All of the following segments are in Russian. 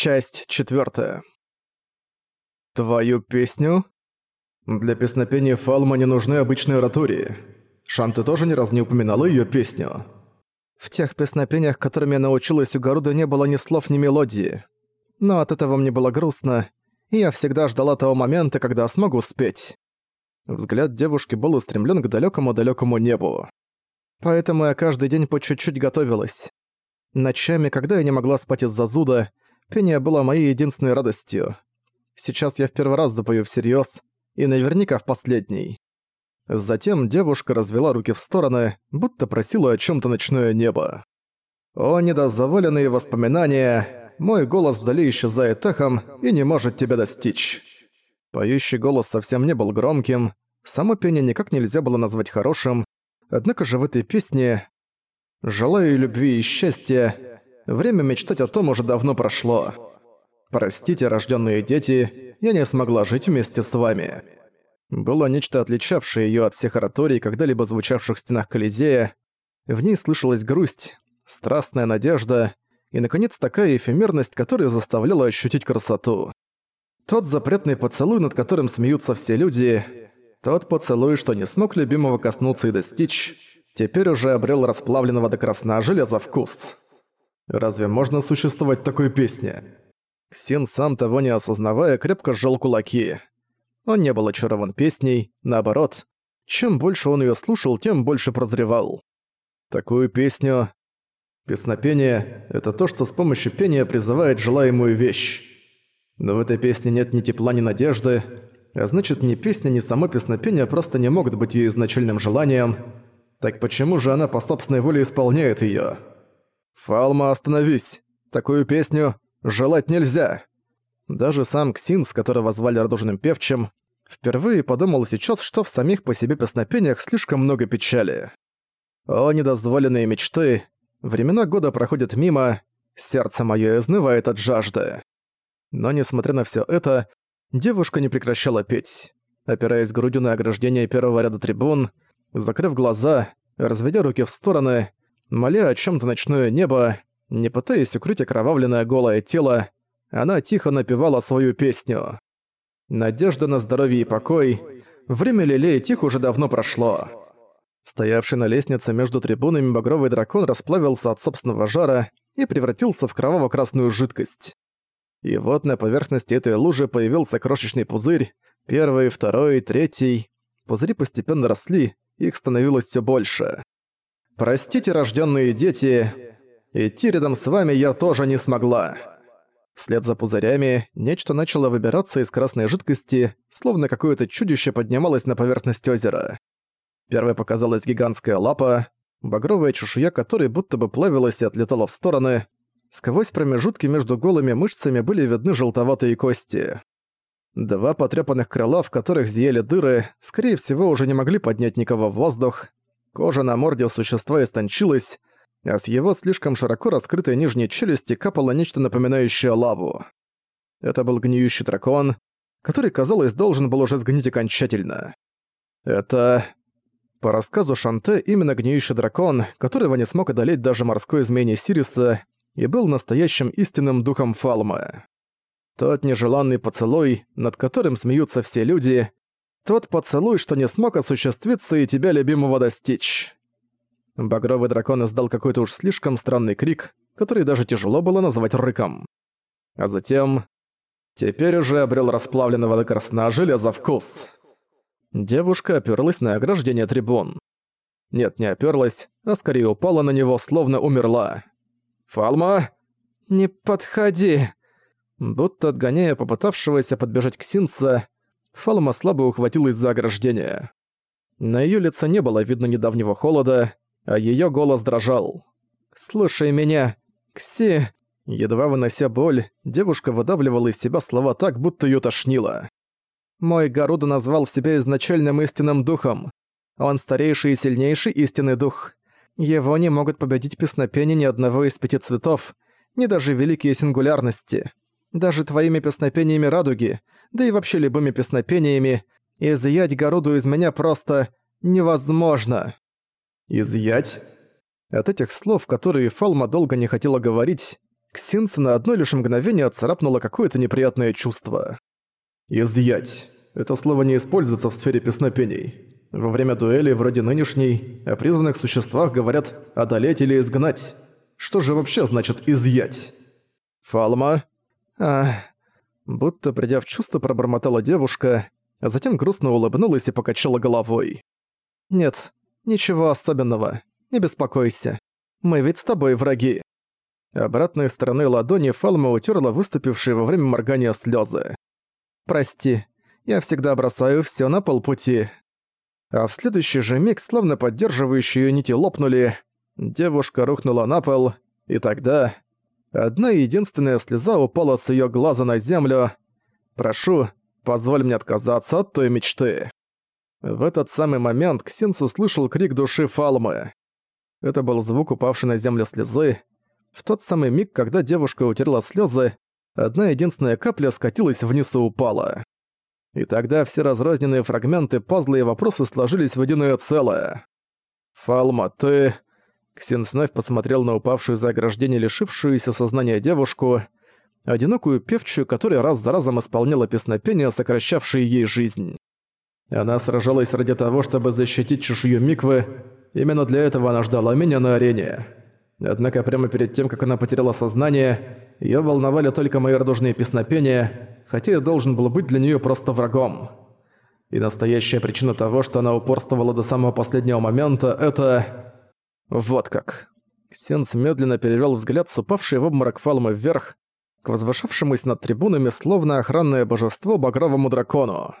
Часть четвертая. Твою песню? Для песнопения Фалма не нужны обычные оратории. Шанты тоже ни разу не упоминала ее песню. В тех песнопениях, которыми я научилась у Гаруда, не было ни слов, ни мелодии. Но от этого мне было грустно, и я всегда ждала того момента, когда смогу спеть. Взгляд девушки был устремлен к далекому далекому небу. Поэтому я каждый день по чуть-чуть готовилась. Ночами, когда я не могла спать из-за зуда, пение было моей единственной радостью. Сейчас я в первый раз запою всерьез, и наверняка в последний. Затем девушка развела руки в стороны, будто просила о чем то ночное небо. «О, недозволенные воспоминания! Мой голос вдали исчезает эхом и не может тебя достичь!» Поющий голос совсем не был громким, само пение никак нельзя было назвать хорошим, однако же в этой песне «Желаю любви и счастья, время мечтать о том уже давно прошло. Простите, рожденные дети, я не смогла жить вместе с вами». Было нечто отличавшее ее от всех ораторий, когда-либо звучавших в стенах Колизея. В ней слышалась грусть, страстная надежда и, наконец, такая эфемерность, которая заставляла ощутить красоту. Тот запретный поцелуй, над которым смеются все люди, тот поцелуй, что не смог любимого коснуться и достичь, теперь уже обрел расплавленного до красна железа вкус. Разве можно существовать такой песне? Ксин, сам того не осознавая, крепко сжал кулаки. Он не был очарован песней, наоборот. Чем больше он её слушал, тем больше прозревал. Такую песню... Песнопение — это то, что с помощью пения призывает желаемую вещь. Но в этой песне нет ни тепла, ни надежды, а значит, ни песня, ни само песнопение просто не могут быть её изначальным желанием. Так почему же она по собственной воле исполняет её? «Фалма, остановись! Такую песню желать нельзя!» Даже сам Ксинс, которого звали радужным певчим, впервые подумал сейчас, что в самих по себе песнопениях слишком много печали. О, недозволенные мечты! Времена года проходят мимо, сердце моё изнывает от жажды. Но несмотря на всё это, девушка не прекращала петь. Опираясь грудью на ограждение первого ряда трибун, закрыв глаза, разведя руки в стороны, моля о чём-то ночное небо, не пытаясь укрыть окровавленное голое тело, она тихо напевала свою песню. «Надежда на здоровье и покой. Время лелеять их уже давно прошло». Стоявший на лестнице между трибунами багровый дракон расплавился от собственного жара и превратился в кроваво-красную жидкость. И вот на поверхности этой лужи появился крошечный пузырь, первый, второй, третий. Пузыри постепенно росли, их становилось все больше. «Простите, рожденные дети, идти рядом с вами я тоже не смогла». Вслед за пузырями нечто начало выбираться из красной жидкости, словно какое-то чудище поднималось на поверхность озера. Первой показалась гигантская лапа, багровая чешуя которой будто бы плавилась и отлетала в стороны. Сквозь промежутки между голыми мышцами были видны желтоватые кости. Два потрепанных крыла, в которых зияли дыры, скорее всего, уже не могли поднять никого в воздух. Кожа на морде существа истончилась, а с его слишком широко раскрытой нижней челюсти капало нечто напоминающее лаву. Это был гниющий дракон, который, казалось, должен был уже сгнить окончательно. Это... По рассказу Шанте, именно гниющий дракон, которого не смог одолеть даже морской змей Сириса, и был настоящим истинным духом Фалмы. Тот нежеланный поцелуй, над которым смеются все люди, тот поцелуй, что не смог осуществиться и тебя любимого достичь. Багровый дракон издал какой-то уж слишком странный крик, который даже тяжело было назвать рыком. А затем... Теперь уже обрел расплавленного до красна железа вкус. Девушка оперлась на ограждение трибун. Нет, не оперлась, а скорее упала на него, словно умерла. «Фалма!» «Не подходи!» Будто отгоняя попытавшегося подбежать к Синса, Фалма слабо ухватилась за ограждение. На её лице не было видно недавнего холода, а её голос дрожал. «Слушай меня, Кси...» Едва вынося боль, девушка выдавливала из себя слова так, будто её тошнило. «Мой Гаруда назвал себя изначальным истинным духом. Он старейший и сильнейший истинный дух. Его не могут победить песнопения ни одного из пяти цветов, ни даже великие сингулярности. Даже твоими песнопениями радуги, да и вообще любыми песнопениями, изъять Гаруду из меня просто невозможно». «Изъять?» От этих слов, которые Фалма долго не хотела говорить, Ксинса на одно лишь мгновение царапнуло какое-то неприятное чувство. «Изъять». Это слово не используется в сфере песнопений. Во время дуэли, вроде нынешней, о призванных существах говорят «одолеть» или «изгнать». Что же вообще значит «изъять»? «Фалма?» «Ах...» Будто придя в чувство, пробормотала девушка, а затем грустно улыбнулась и покачала головой. «Нет, ничего особенного. Не беспокойся. Мы ведь с тобой враги». Обратной стороной ладони Фалма утерла выступившие во время моргания слезы. «Прости, я всегда бросаю все на полпути». А в следующий же миг, словно поддерживающие нити лопнули, девушка рухнула на пол, и тогда... Одна единственная слеза упала с ее глаза на землю. «Прошу, позволь мне отказаться от той мечты». В этот самый момент Ксинс услышал крик души Фалмы. Это был звук упавшей на землю слезы. В тот самый миг, когда девушка утерла слезы, одна единственная капля скатилась вниз и упала. И тогда все разрозненные фрагменты пазла и вопросы сложились в единое целое. «Фалма, ты...» Ксенс вновь посмотрел на упавшую за ограждение лишившуюся сознания девушку, одинокую певчую, которая раз за разом исполняла песнопения, сокращавшие ей жизнь. Она сражалась ради того, чтобы защитить чешую Миквы, именно для этого она ждала меня на арене. Однако прямо перед тем, как она потеряла сознание, её волновали только мои радужные песнопения, хотя я должен был быть для неё просто врагом. И настоящая причина того, что она упорствовала до самого последнего момента, это... Вот как. Сенс медленно перевёл взгляд с упавшей в обморок Фалмы вверх к возвышавшемуся над трибунами словно охранное божество багровому дракону.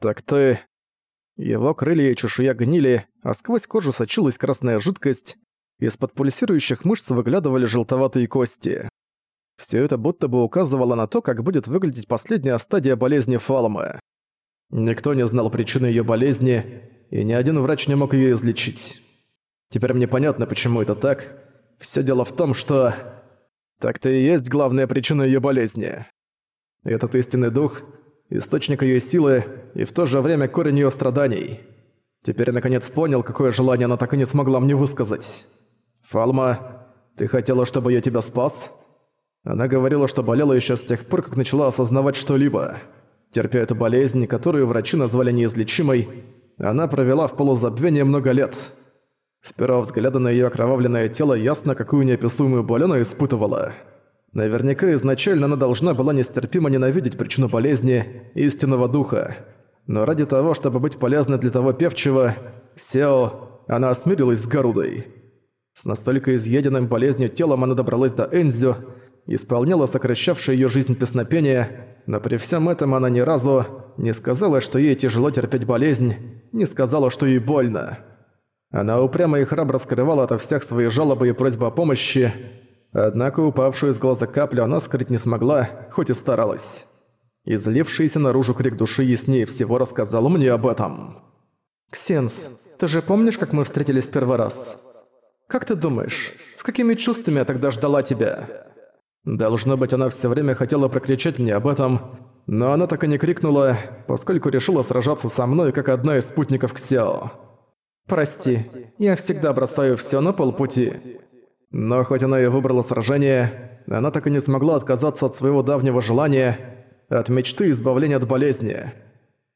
«Так ты...» Его крылья и чешуя гнили, а сквозь кожу сочилась красная жидкость, из-под пульсирующих мышц выглядывали желтоватые кости. Всё это будто бы указывало на то, как будет выглядеть последняя стадия болезни Фалмы. Никто не знал причины её болезни, и ни один врач не мог её излечить. Теперь мне понятно, почему это так. Всё дело в том, что... Так-то и есть главная причина её болезни. Этот истинный дух — источник её силы и в то же время корень её страданий. Теперь я наконец понял, какое желание она так и не смогла мне высказать. «Фалма, ты хотела, чтобы я тебя спас?» Она говорила, что болела ещё с тех пор, как начала осознавать что-либо. Терпя эту болезнь, которую врачи назвали неизлечимой, она провела в полузабвении много лет — с первого взгляда на её окровавленное тело ясно, какую неописуемую боль она испытывала. Наверняка изначально она должна была нестерпимо ненавидеть причину болезни истинного духа. Но ради того, чтобы быть полезной для того певчего, Сео, она осмирилась с Гарудой. С настолько изъеденным болезнью телом она добралась до Энзю, исполняла сокращавшее её жизнь песнопение, но при всем этом она ни разу не сказала, что ей тяжело терпеть болезнь, не сказала, что ей больно. Она упрямо и храбро скрывала ото всех свои жалобы и просьбы о помощи, однако упавшую из глаза каплю она скрыть не смогла, хоть и старалась. Излившийся наружу крик души яснее всего рассказал мне об этом. «Ксенс, ты же помнишь, как мы встретились первый раз? Как ты думаешь, с какими чувствами я тогда ждала тебя?» Должно быть, она все время хотела прокричать мне об этом, но она так и не крикнула, поскольку решила сражаться со мной, как одна из спутников Ксео. «Прости, я всегда бросаю всё на полпути». Но хоть она и выбрала сражение, она так и не смогла отказаться от своего давнего желания, от мечты избавления от болезни.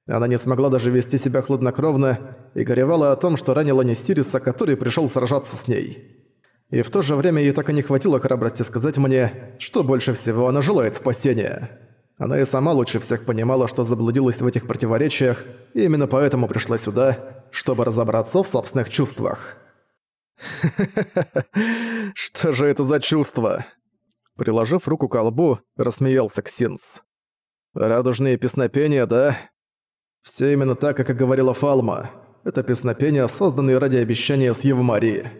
Она не смогла даже вести себя хладнокровно и горевала о том, что ранила Несириса, который пришёл сражаться с ней. И в то же время ей так и не хватило храбрости сказать мне, что больше всего она желает спасения. Она и сама лучше всех понимала, что заблудилась в этих противоречиях, и именно поэтому пришла сюда, чтобы разобраться в собственных чувствах. Что же это за чувство? Приложив руку к лбу, рассмеялся Ксинс. Радужные песнопения, да? Все именно так, как и говорила Фалма. Это песнопения, созданные ради обещания с Евы Марии.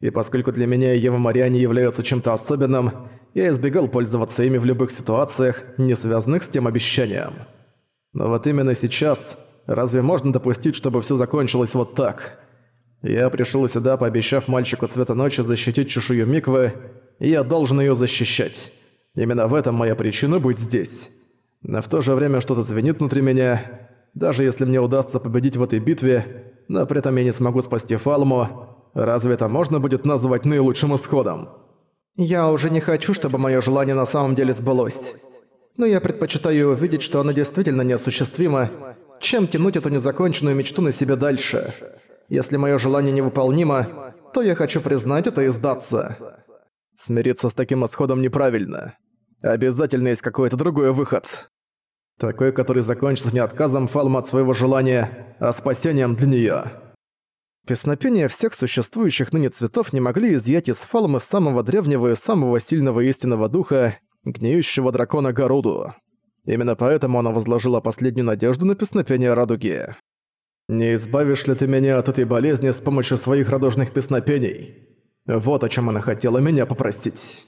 И поскольку для меня Ева Мария не являются чем-то особенным, я избегал пользоваться ими в любых ситуациях, не связанных с тем обещанием. Но вот именно сейчас Разве можно допустить, чтобы все закончилось вот так? Я пришел сюда, пообещав мальчику цвета ночи защитить чешую Миквы, и я должен ее защищать. Именно в этом моя причина быть здесь. Но в то же время что-то звенит внутри меня. Даже если мне удастся победить в этой битве, но при этом я не смогу спасти Фалму, разве это можно будет назвать наилучшим исходом? Я уже не хочу, чтобы мое желание на самом деле сбылось. Но я предпочитаю увидеть, что оно действительно неосуществимо, чем тянуть эту незаконченную мечту на себя дальше. Если мое желание невыполнимо, то я хочу признать это и сдаться. Смириться с таким исходом неправильно. Обязательно есть какой-то другой выход. Такой, который закончится не отказом Фалма от своего желания, а спасением для неё. Песнопения всех существующих ныне цветов не могли изъять из Фалмы самого древнего и самого сильного истинного духа, гниющего дракона Гаруду. Именно поэтому она возложила последнюю надежду на песнопение радуги. «Не избавишь ли ты меня от этой болезни с помощью своих радужных песнопений?» Вот о чем она хотела меня попросить.